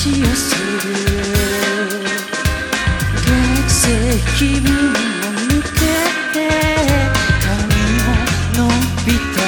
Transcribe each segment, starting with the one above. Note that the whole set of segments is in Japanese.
し寄せる。学生気分を抜けて髪も伸びて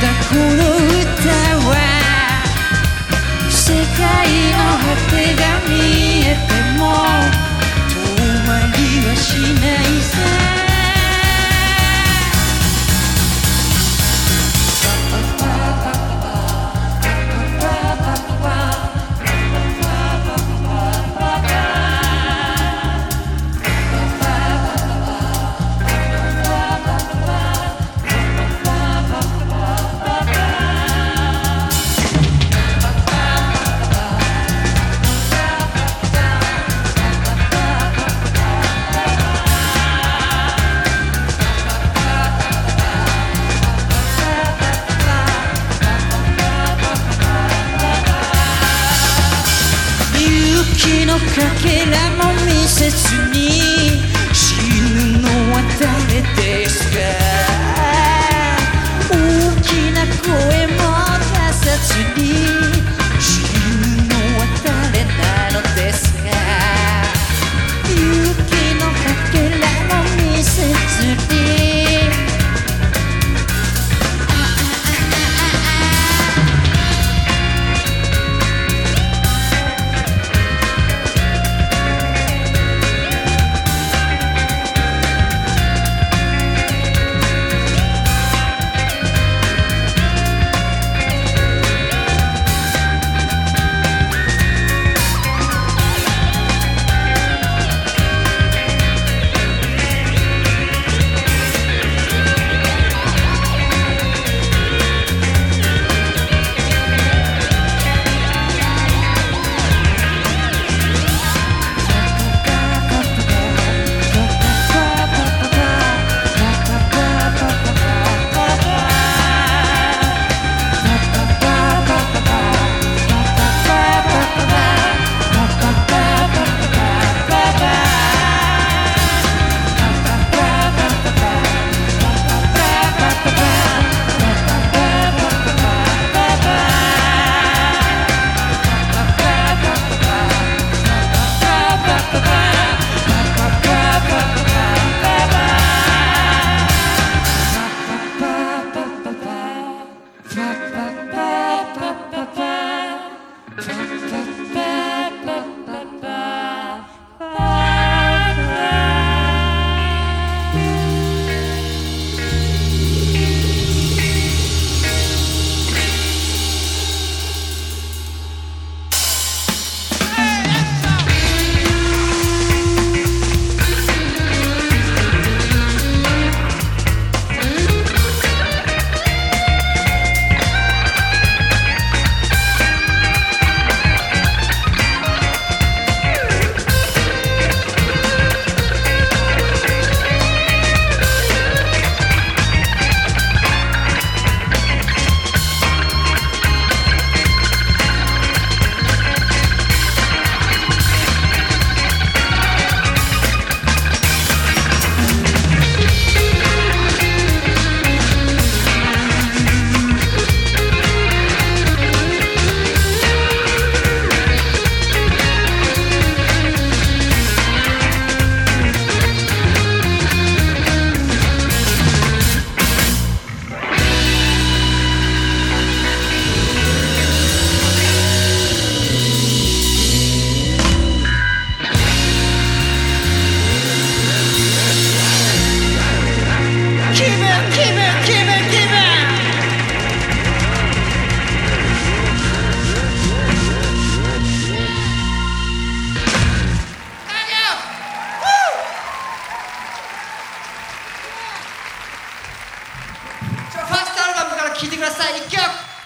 だこの歌は世界の果てが見えても遠回りはしないさ月のかけらも見せずに死ぬのは誰ですか？